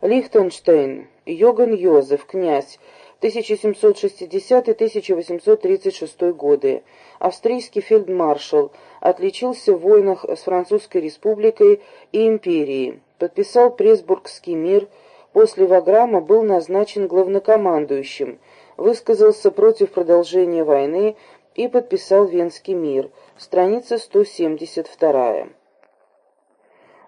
Лихтенштейн, Йоган Йозеф, князь, 1760-1836 годы, австрийский фельдмаршал, отличился в войнах с Французской республикой и империей, подписал Пресбургский мир, после Ваграма был назначен главнокомандующим, высказался против продолжения войны и подписал Венский мир, страница 172.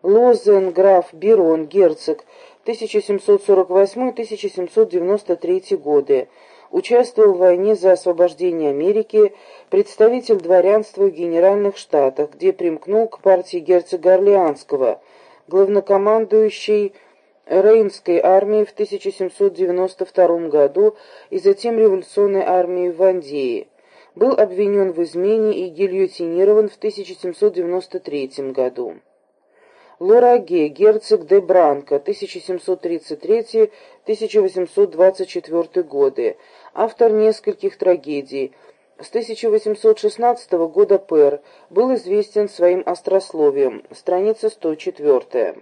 Лозен, граф, Бирон, герцог, 1748-1793 годы. Участвовал в войне за освобождение Америки, представитель дворянства в Генеральных Штатах, где примкнул к партии герцога Орлеанского, главнокомандующий Рейнской армией в 1792 году и затем революционной армией в Вандее. Был обвинен в измене и гильотинирован в 1793 году. Лораге, герцог де Бранко, 1733-1824 годы, автор нескольких трагедий. С 1816 года Пер был известен своим острословием, страница 104.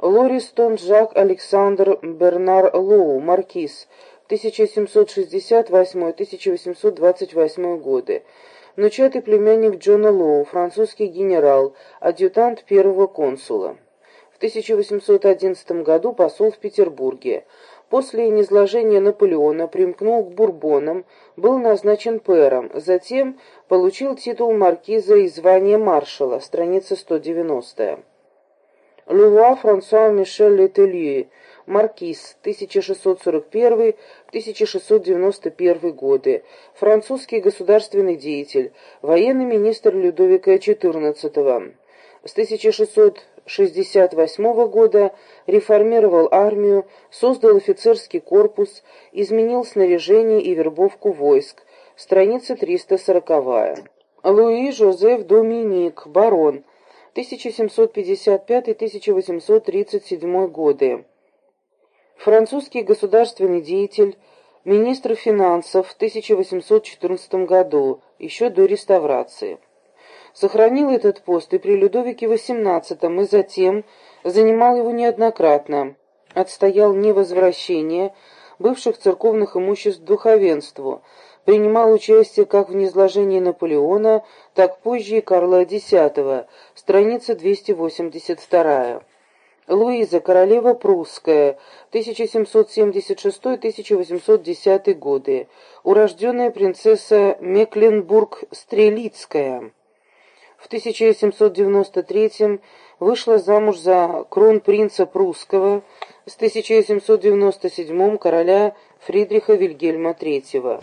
Лористон Жак Александр Бернар Лоу, маркиз, 1768-1828 годы, внучатый племянник Джона Лоу, французский генерал, адъютант первого консула. В 1811 году посол в Петербурге. После низложения Наполеона примкнул к Бурбонам, был назначен пэром, затем получил титул маркиза и звание маршала, страница 190. Луа Франсуа Мишель Летелье, маркиз, 1641-1691 годы, французский государственный деятель, военный министр Людовика XIV. С 1668 года реформировал армию, создал офицерский корпус, изменил снаряжение и вербовку войск. Страница 340. Луи Жозеф Доминик, барон, 1755-1837 годы. Французский государственный деятель, министр финансов в 1814 году, еще до реставрации. Сохранил этот пост и при Людовике XVIII и затем занимал его неоднократно. Отстоял невозвращение бывших церковных имуществ духовенству, принимал участие как в низложении Наполеона, так позже и Карла X, страница 282. Луиза, королева прусская, 1776-1810 годы, урожденная принцесса Мекленбург-Стрелицкая. В 1793 вышла замуж за кронпринца прусского, с 1797 короля Фридриха Вильгельма III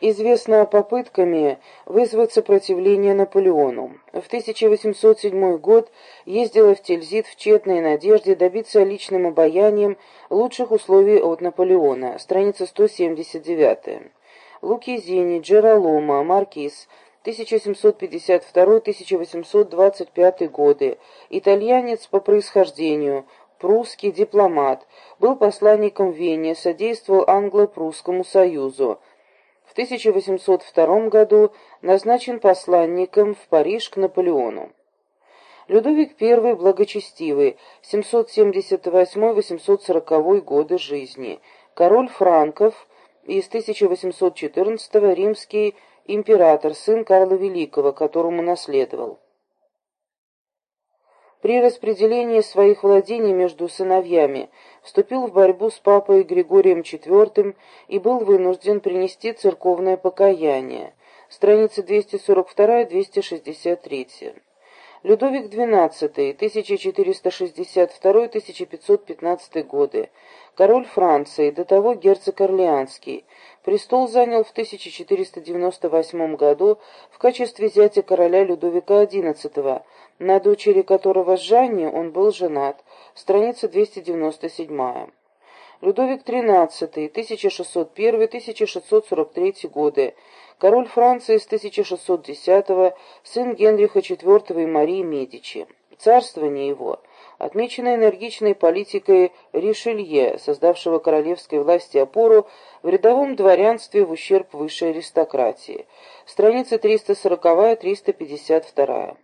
известна попытками вызвать сопротивление Наполеону. В 1807 год ездила в Тильзит в тщетной надежде добиться личным обаянием лучших условий от Наполеона. Страница 179. Лукизини, Джералома, Маркиз, 1752-1825 годы, итальянец по происхождению, прусский дипломат, был посланником в Вене, содействовал англо-прусскому союзу, в 1802 году назначен посланником в Париж к Наполеону. Людовик I благочестивый, 778-840 годы жизни, король франков и с 1814 римский император, сын Карла Великого, которому наследовал. При распределении своих владений между сыновьями вступил в борьбу с папой Григорием IV и был вынужден принести церковное покаяние. Страницы 242-263. Людовик XII, 1462-1515 годы, король Франции, до того герцог Орлеанский. Престол занял в 1498 году в качестве зятя короля Людовика XI, на дочери которого Жанне он был женат. Страница 297. Людовик XIII, 1601-1643 годы, король Франции с 1610 сын Генриха IV и Марии Медичи. Царствование его отмечено энергичной политикой Ришелье, создавшего королевской власти опору в рядовом дворянстве в ущерб высшей аристократии. Страница 340-352.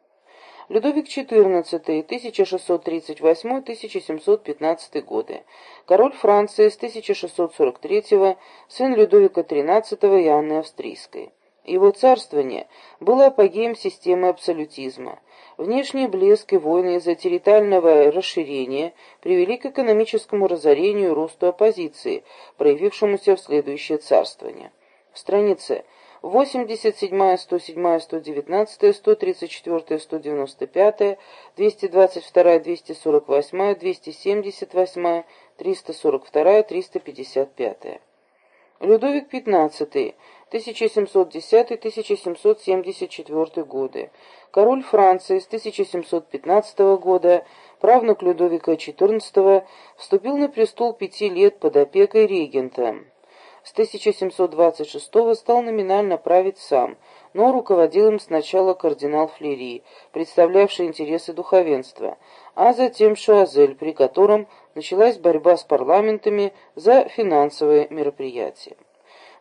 Людовик XIV, 1638-1715 годы. Король Франции с 1643 сын Людовика XIII и Анны Австрийской. Его царствование было апогеем системы абсолютизма. Внешний блеск и войны из-за территориального расширения привели к экономическому разорению и росту оппозиции, проявившемуся в следующее царствование. Страница 87, 107, 119, 134, 195, 222, 248, 278, 342, 355. Людовик XV, 1710-1774 годы. Король Франции с 1715 года, правнук Людовика XIV, вступил на престол пяти лет под опекой регента. С 1726 стал номинально править сам, но руководил им сначала кардинал Флери, представлявший интересы духовенства, а затем Шуазель, при котором началась борьба с парламентами за финансовые мероприятия.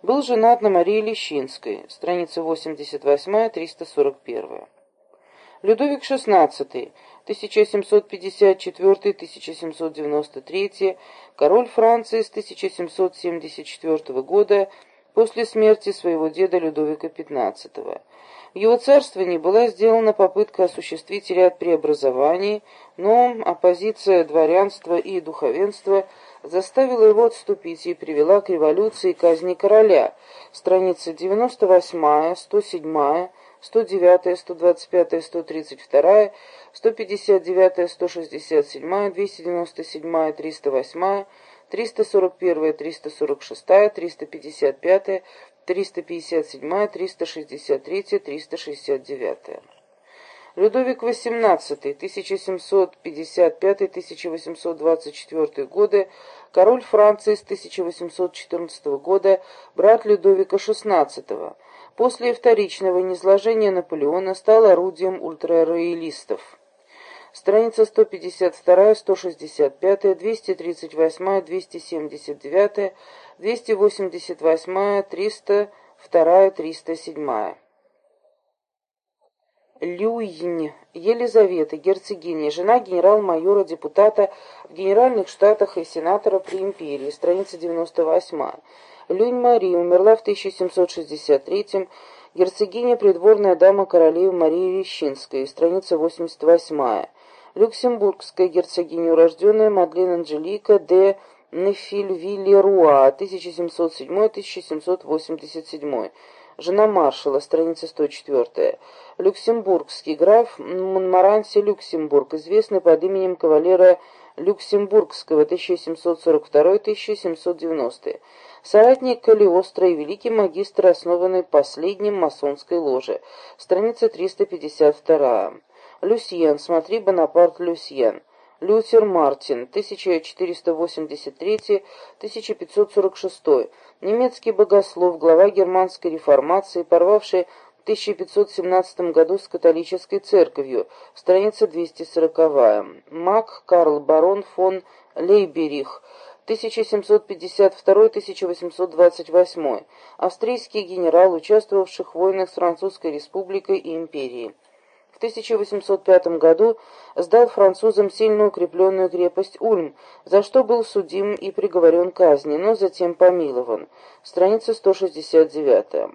Был женат на Марии Лещинской, страница 88-341. Людовик XVI, 1754-1793, король Франции с 1774 года, после смерти своего деда Людовика XV. В его царствовании была сделана попытка осуществить ряд преобразований, но оппозиция дворянства и духовенства заставила его отступить и привела к революции и казни короля. Страницы 98, 107, 109, 125, 132, 159, 167, 297, 308, 341, 346, 355, 357, 363, 369. Людовик XVIII, 1755-1824 годы, король Франции с 1814 года, брат Людовика XVI, после вторичного низложения Наполеона стал орудием ультрароялистов. Страница 152, 165, 238, 279, 288, 302, 307. Люинь Елизавета, герцогиня, жена генерал-майора, депутата в Генеральных Штатах и сенатора при империи, страница 98. Люнь Мария умерла в 1763 герцогиня, придворная дама королевы Марии Рещинской, страница 88. Люксембургская герцогиня, урожденная Мадлен Анжелика де Нефильвиллеруа, 1707-1787 жена маршала, страница 104. Люксембургский граф Монмаранси Люксембург, известный под именем кавалера Люксембургского 1742-1790. Соратник Калиостро и великий магистр, основанный последним масонской ложе. Страница 352. Люсьен, смотри Бонапарт Люсьен. Лютер Мартин, 1483-1546, немецкий богослов, глава германской реформации, порвавший в 1517 году с католической церковью, страница 240. Мак Карл барон фон Лейберих, 1752-1828, австрийский генерал, участвовавший в войнах с Французской республикой и империей. В 1805 году сдал французам сильно укрепленную крепость Ульм, за что был судим и приговорен к казни, но затем помилован. Страница 169.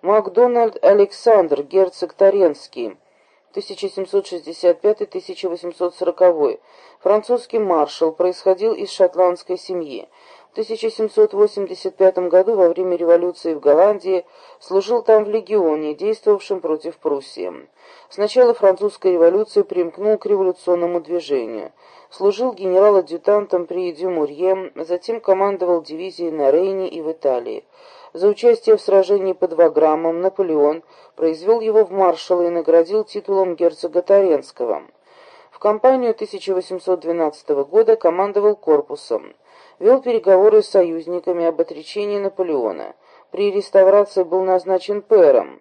Макдональд Александр, герцог Таренский, 1765-1840, французский маршал, происходил из шотландской семьи. В 1785 году во время революции в Голландии служил там в легионе, действовавшем против Пруссии. С начала французской революции примкнул к революционному движению. Служил генерал-адъютантом при Дюмурье, затем командовал дивизией на Рейне и в Италии. За участие в сражении под Ваграммом Наполеон произвел его в маршалы и наградил титулом герцога Таренского. В кампанию 1812 года командовал корпусом вел переговоры с союзниками об отречении Наполеона. При реставрации был назначен пэром.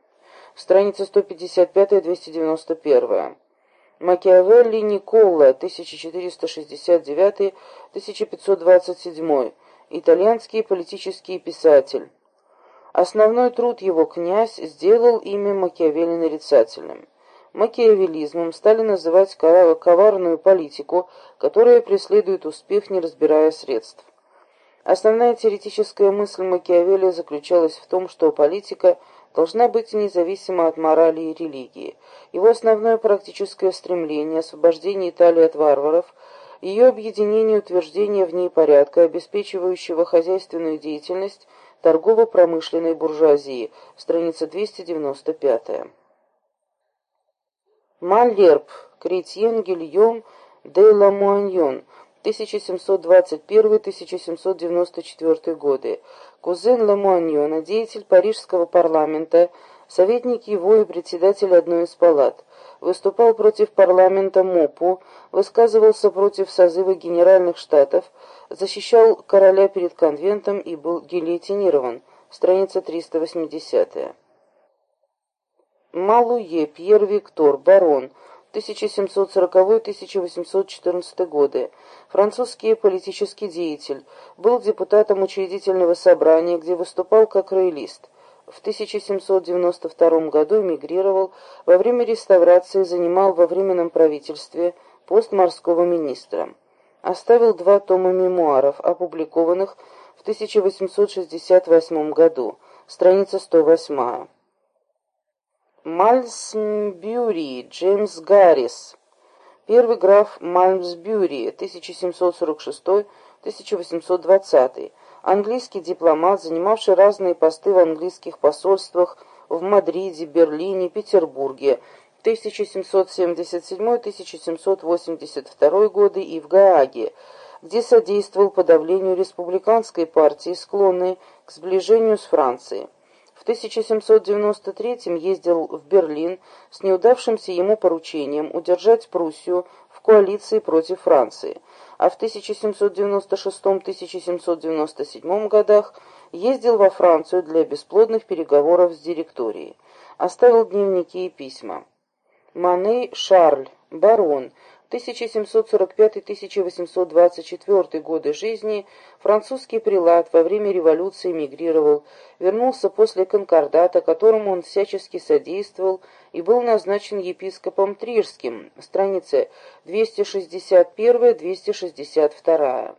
Страница 155-291. Макиавелли Никола, 1469-1527, итальянский политический писатель. Основной труд его «Князь» сделал имя Макиавелли нарицательным. Макиавелизмом стали называть коварную политику, которая преследует успех, не разбирая средств. Основная теоретическая мысль Макиавелли заключалась в том, что политика должна быть независима от морали и религии. Его основное практическое стремление – освобождение Италии от варваров, ее объединение и утверждение в ней порядка, обеспечивающего хозяйственную деятельность торгово-промышленной буржуазии, страница 295. Малерб, Кретьен Гильем де Ламуаньон, 1721-1794 годы, кузен Ламуаньона, деятель парижского парламента, советник его и председатель одной из палат, выступал против парламента МОПУ, высказывался против созыва генеральных штатов, защищал короля перед конвентом и был гильотинирован, страница 380 Малуе Пьер Виктор, барон, 1740-1814 годы, французский политический деятель, был депутатом учредительного собрания, где выступал как роялист. В 1792 году эмигрировал, во время реставрации занимал во временном правительстве пост морского министра. Оставил два тома мемуаров, опубликованных в 1868 году, страница 108. Мальмсбюри, Джеймс Гаррис. Первый граф Мальмсбюри, 1746-1820. Английский дипломат, занимавший разные посты в английских посольствах в Мадриде, Берлине, Петербурге, 1777-1782 годы и в Гааге, где содействовал подавлению республиканской партии, склонной к сближению с Францией. 1793 ездил в Берлин с неудавшимся ему поручением удержать Пруссию в коалиции против Франции, а в 1796-1797 годах ездил во Францию для бесплодных переговоров с директорией. Оставил дневники и письма. Мане Шарль, барон, 1745-1824 годы жизни, французский прилад во время революции эмигрировал, вернулся после конкордата, которому он всячески содействовал, и был назначен епископом Трирским, страницы 261-262.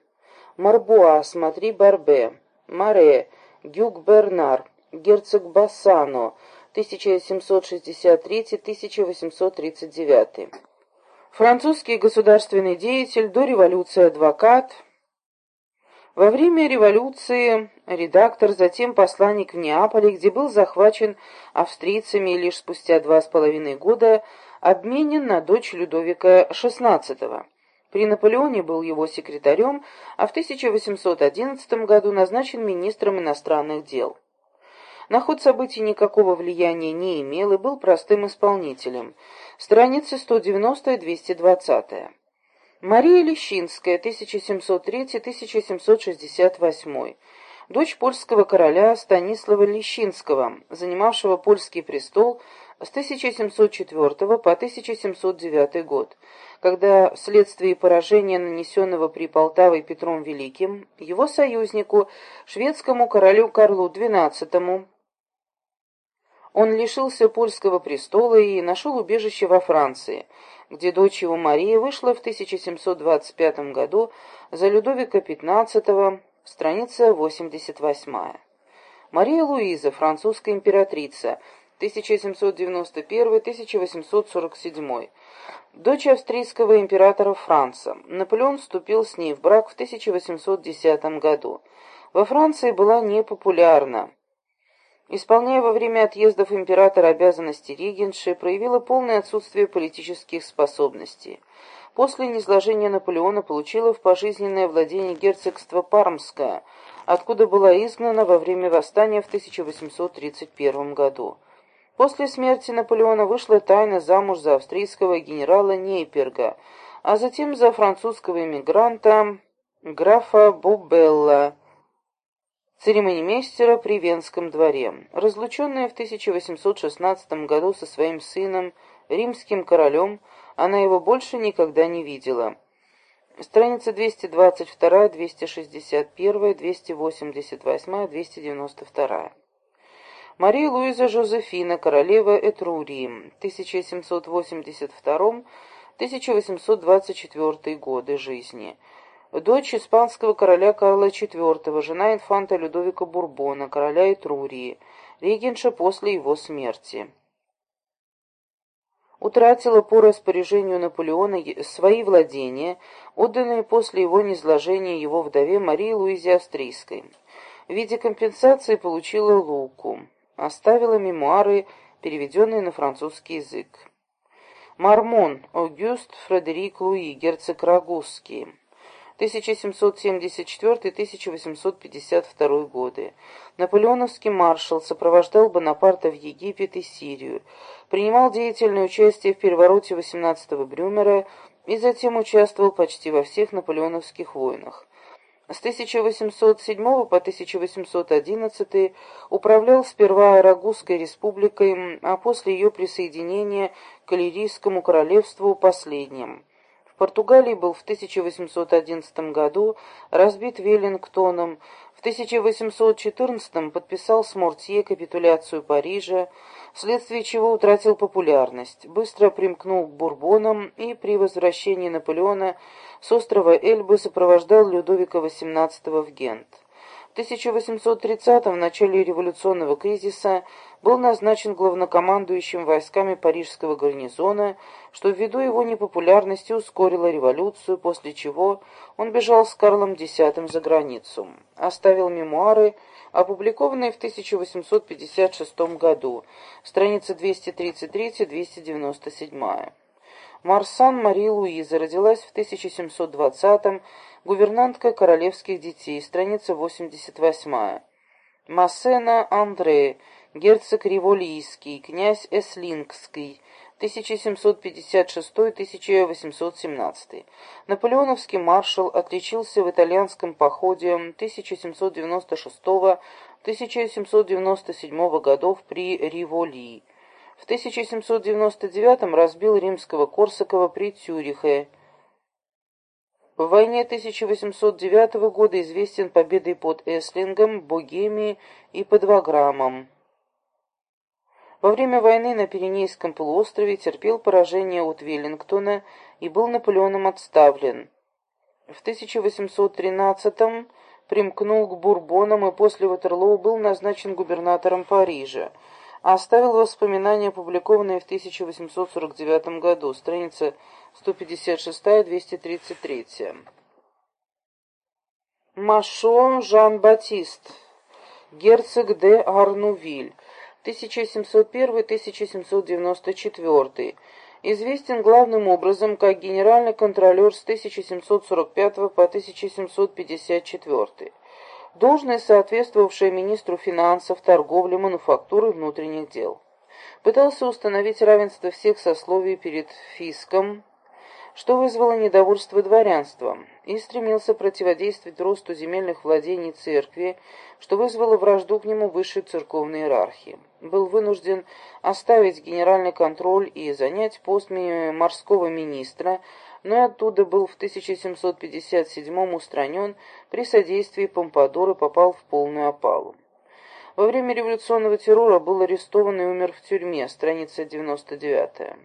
Марбуа, смотри Барбе, Маре, Гюг Бернар, герцог Бассано, 1763-1839. Французский государственный деятель, до революции адвокат. Во время революции редактор, затем посланник в Неаполе, где был захвачен австрийцами и лишь спустя два с половиной года обменен на дочь Людовика XVI. При Наполеоне был его секретарем, а в 1811 году назначен министром иностранных дел. На ход событий никакого влияния не имел и был простым исполнителем. Страницы 190 и 220. Мария Лещинская, 1703-1768. Дочь польского короля Станислава Лещинского, занимавшего польский престол с 1704 по 1709 год, когда вследствие поражения, нанесенного при Полтавой Петром Великим, его союзнику, шведскому королю Карлу XII, он лишился польского престола и нашел убежище во Франции, где дочь его Мария вышла в 1725 году за Людовика XV, страница 88. Мария Луиза, французская императрица, 1791-1847, дочь австрийского императора Франца. Наполеон вступил с ней в брак в 1810 году. Во Франции была непопулярна. Исполняя во время отъездов императора обязанности регенши, проявила полное отсутствие политических способностей. После низложения Наполеона получила в пожизненное владение герцогство Пармское, откуда была изгнана во время восстания в 1831 году. После смерти Наполеона вышла тайно замуж за австрийского генерала Нейперга, а затем за французского эмигранта графа Бубелла, церемонимейстера при Венском дворе. Разлученная в 1816 году со своим сыном, римским королем, она его больше никогда не видела. Страница 222, 261, 288, 292. Мария Луиза Жозефина, королева Этрурии, 1782-1824 годы жизни. Дочь испанского короля Карла IV, жена инфанта Людовика Бурбона, короля Этрурии, регенша после его смерти. Утратила по распоряжению Наполеона свои владения, отданные после его низложения его вдове Марии Луизе Австрийской. В виде компенсации получила Луку оставила мемуары, переведенные на французский язык. Мармон, Огюст Фредерик Луи, герцог Рагузский, 1774-1852 годы. Наполеоновский маршал сопровождал Бонапарта в Египет и Сирию, принимал деятельное участие в перевороте 18-го Брюмера и затем участвовал почти во всех наполеоновских войнах. С 1807 по 1811 управлял сперва Арагузской республикой, а после ее присоединения к Иллирийскому королевству последним. Португалии был в 1811 году разбит Веллингтоном, в 1814 подписал с Мортье капитуляцию Парижа, вследствие чего утратил популярность, быстро примкнул к Бурбонам и при возвращении Наполеона с острова Эльбы сопровождал Людовика XVIII в Гент. В 1830-м, в начале революционного кризиса, был назначен главнокомандующим войсками парижского гарнизона, что ввиду его непопулярности ускорило революцию, после чего он бежал с Карлом X за границу. Оставил мемуары, опубликованные в 1856 году, страница 233-297. Марсан Мари Луиза родилась в 1720-м, гувернантка королевских детей, страница 88. Массена Андре, герцог Риволийский, князь Эслингский, 1756-1817. Наполеоновский маршал отличился в итальянском походе 1796-1797 годов при Риволии. В 1799 разбил римского Корсакова при Цюрихе. В войне 1809 года известен победой под Эслингом, Богемией и под Ваграмом. Во время войны на Пиренейском полуострове терпел поражение от Веллингтона и был Наполеоном отставлен. В 1813 примкнул к Бурбонам и после Ватерлоу был назначен губернатором Парижа оставил воспоминания, опубликованные в 1849 году, страница 156-233. Машо Жан-Батист, герцог де Арнувиль, 1701-1794, известен главным образом как генеральный контролер с 1745 по 1754 должность, соответствовавшая министру финансов, торговли, мануфактуры и внутренних дел. Пытался установить равенство всех сословий перед фиском, что вызвало недовольство дворянства, и стремился противодействовать росту земельных владений церкви, что вызвало вражду к нему высшей церковной иерархии. Был вынужден оставить генеральный контроль и занять пост морского министра, но оттуда был в 1757 устранен при содействии Помпадора попал в полную опалу. Во время революционного террора был арестован и умер в тюрьме, страница 99.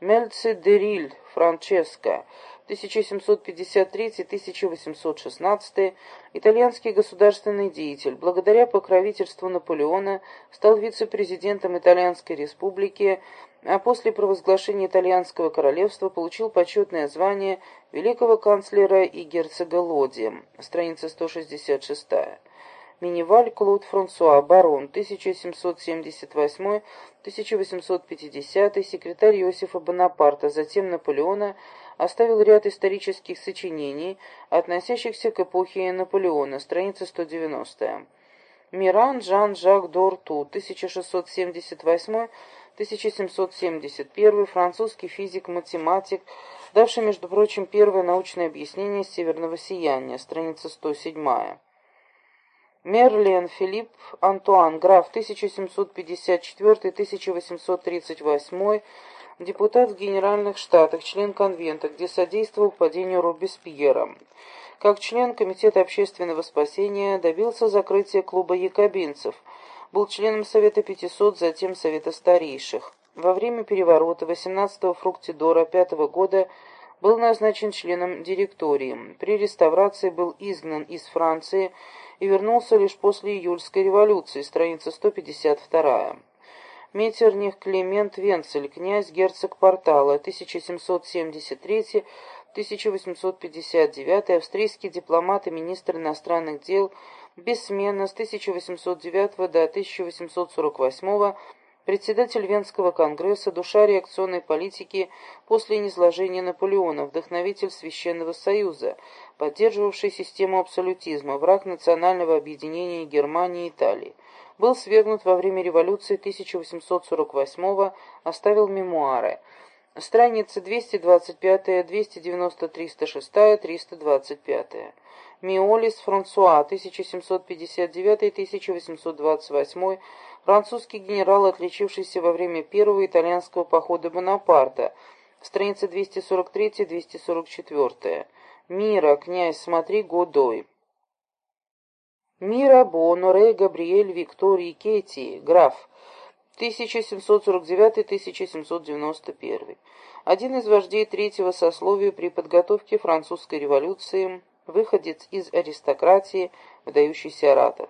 Мельци Дериль Франческо, 1753-1816, итальянский государственный деятель, благодаря покровительству Наполеона стал вице-президентом Итальянской республики, а после провозглашения итальянского королевства получил почетное звание великого канцлера и герцога Лоди, страница 166. Миниваль Клод Франсуа, барон, 1778-1850, секретарь Иосифа Бонапарта, затем Наполеона, оставил ряд исторических сочинений, относящихся к эпохе Наполеона, страница 190. Миран Жан-Жак Д'Орту, 1678-1771, французский физик-математик, давший, между прочим, первое научное объяснение северного сияния, страница 107. Мерлен Филипп Антуан, граф 1754-1838, депутат в Генеральных Штатах, член конвента, где содействовал падению Робеспьера. Как член Комитета общественного спасения добился закрытия клуба якобинцев, был членом Совета 500, затем Совета Старейших. Во время переворота 18 фруктидора 5 года был назначен членом директории. При реставрации был изгнан из Франции и вернулся лишь после июльской революции, страница 152. Метерних Климент Венцель, князь герцог Портала, 1773-1859, австрийский дипломат и министр иностранных дел, бессменно с 1809 до 1848 председатель Венского конгресса, душа реакционной политики после низложения Наполеона, вдохновитель Священного Союза, поддерживавший систему абсолютизма, враг национального объединения Германии и Италии. Был свергнут во время революции 1848-го, оставил мемуары. Страницы 225, 290, 306, 325. Миолис Франсуа, 1759-1828, французский генерал, отличившийся во время первого итальянского похода Бонапарта, страница 243-244. Мира, князь, смотри, Годой. Мира Боноре Габриэль Викторий Кетти, граф, 1749-1791. Один из вождей третьего сословия при подготовке французской революции, выходец из аристократии, выдающийся оратор.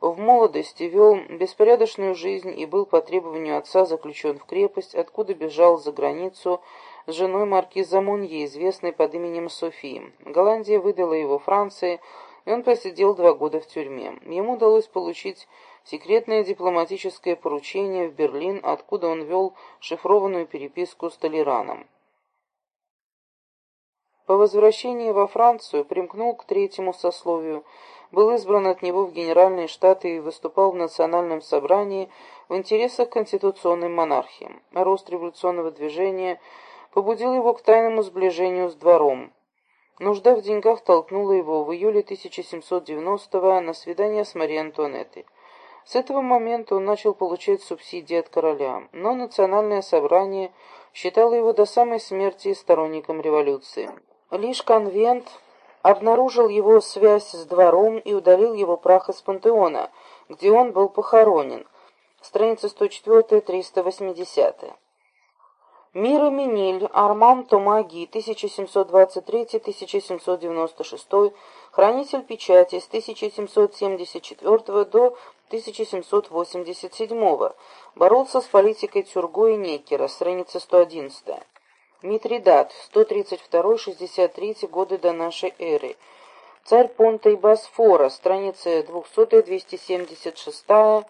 В молодости вел беспорядочную жизнь и был по требованию отца заключен в крепость, откуда бежал за границу с женой маркиза Монье, известной под именем Софии. Голландия выдала его Франции, и он просидел два года в тюрьме. Ему удалось получить секретное дипломатическое поручение в Берлин, откуда он вел шифрованную переписку с Толераном. По возвращении во Францию примкнул к третьему сословию – был избран от него в Генеральные Штаты и выступал в Национальном собрании в интересах конституционной монархии. Рост революционного движения побудил его к тайному сближению с двором. Нужда в деньгах толкнула его в июле 1790-го на свидание с Марией Антуанеттой. С этого момента он начал получать субсидии от короля, но национальное собрание считало его до самой смерти сторонником революции. Лишь конвент обнаружил его связь с двором и удалил его прах из пантеона, где он был похоронен. Страница 104-380. Мира Миниль, Арман Томаги, 1723-1796, хранитель печати с 1774 до 1787, боролся с политикой Тюрго и Некера, страница 111. Митридат, 132-63 годы до нашей эры. Царь Понта и Босфора, страница 200-276.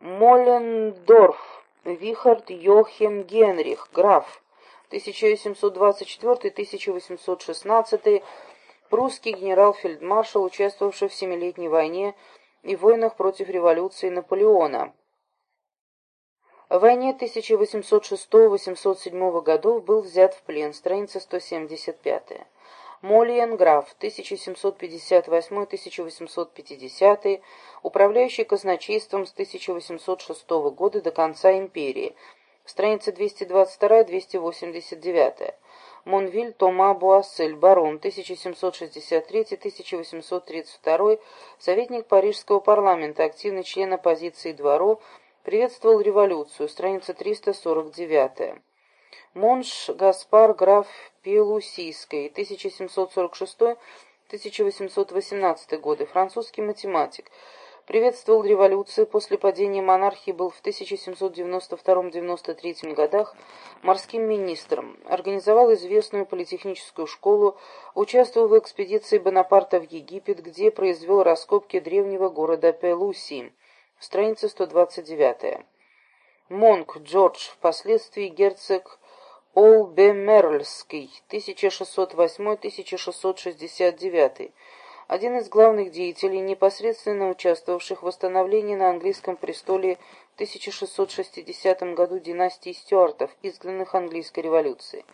Моллендорф, Вихард Йохем Генрих, граф, 1724-1816, прусский генерал-фельдмаршал, участвовавший в Семилетней войне и войнах против революции Наполеона. В войне 1806-807 годов был взят в плен, страница 175. Молиенграф, 1758-1850, управляющий казначейством с 1806 года до конца империи, страница 222-289. Монвиль Тома Буассель, барон, 1763-1832, советник Парижского парламента, активный член оппозиции двору, приветствовал революцию, страница 349. Монш Гаспар граф Пелусийской, 1746-1818 годы, французский математик, приветствовал революцию, после падения монархии был в 1792-93 годах морским министром, организовал известную политехническую школу, участвовал в экспедиции Бонапарта в Египет, где произвел раскопки древнего города Пелусии. Страница 129. Монк Джордж, впоследствии герцог Олбемерльский, 1608-1669, один из главных деятелей, непосредственно участвовавших в восстановлении на английском престоле в 1660 году династии Стюартов, изгнанных английской революцией.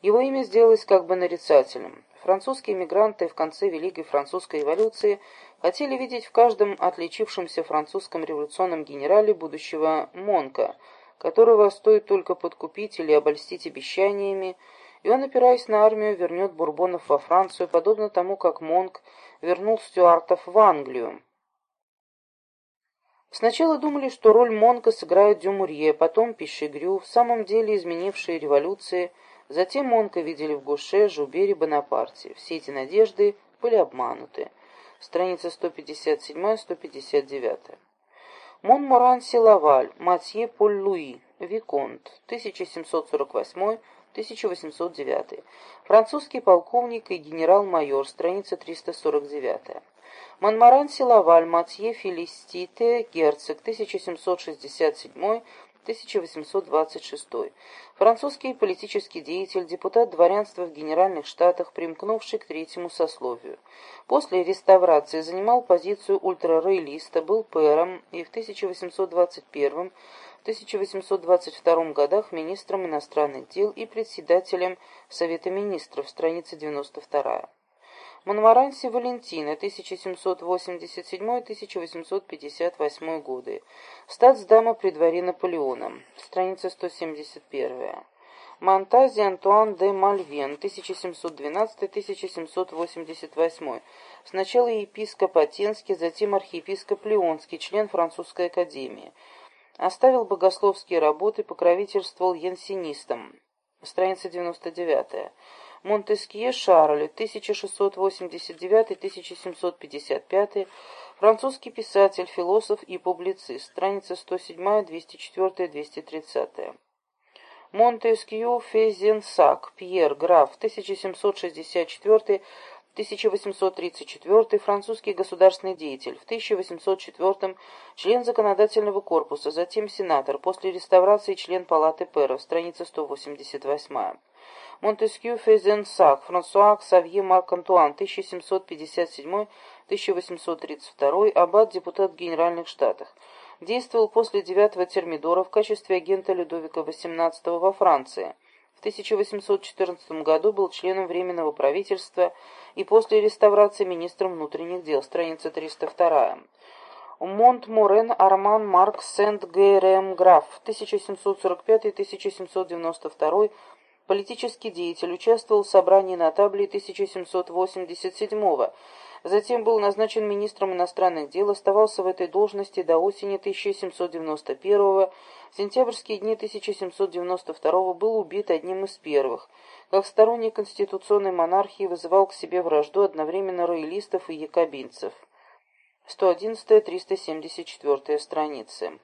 Его имя сделалось как бы нарицательным. Французские эмигранты в конце Великой Французской революции хотели видеть в каждом отличившемся французском революционном генерале будущего Монка, которого стоит только подкупить или обольстить обещаниями, и он, опираясь на армию, вернет бурбонов во Францию, подобно тому, как Монк вернул стюартов в Англию. Сначала думали, что роль Монка сыграет Дюмурье, потом Пишегрю, в самом деле изменившие революции, затем Монка видели в Гуше, Жубере, Бонапарте. Все эти надежды были обмануты. Страница 157-159. Монморанси Лаваль, Матье Поль Луи, Виконт, 1748-1809. Французский полковник и генерал-майор, страница 349. Монморанси Лаваль, Матье Фелистите, герцог, 1767-1826. Французский политический деятель, депутат дворянства в Генеральных Штатах, примкнувший к третьему сословию. После реставрации занимал позицию ультрароялиста, был пэром и в 1821 1822 годах министром иностранных дел и председателем Совета министров, страница 92. Монмаранси Валентина, 1787-1858 годы. Статсдама при дворе Наполеона, страница 171. Монтази Антуан де Мальвен, 1712-1788. Сначала епископ Атенский, затем архиепископ Леонский, член французской академии. Оставил богословские работы, покровительствовал янсинистам. Страница 99. Монтескье Шарль, 1689-1755, французский писатель, философ и публицист, страница 107, 204, 230. Монтескью Фезенсак, Пьер, граф, 1764-1834, французский государственный деятель, в 1804 член законодательного корпуса, затем сенатор, после реставрации член палаты пэров, страница 188. Монтескью Фезенсак, Франсуа Ксавье Марк Антуан, 1757-1832, аббат, депутат Генеральных Штатов. Действовал после девятого термидора в качестве агента Людовика XVIII во Франции. В 1814 году был членом Временного правительства и после реставрации министром внутренних дел, страница 302. Монт-Морен Арман Марк Сент-Гейрем Граф, 1745-1792 Политический деятель, участвовал в собрании на табле 1787-го, затем был назначен министром иностранных дел, оставался в этой должности до осени 1791-го, в сентябрьские дни 1792-го был убит одним из первых. Как сторонник конституционной монархии вызывал к себе вражду одновременно роялистов и якобинцев. 111-374 страницы.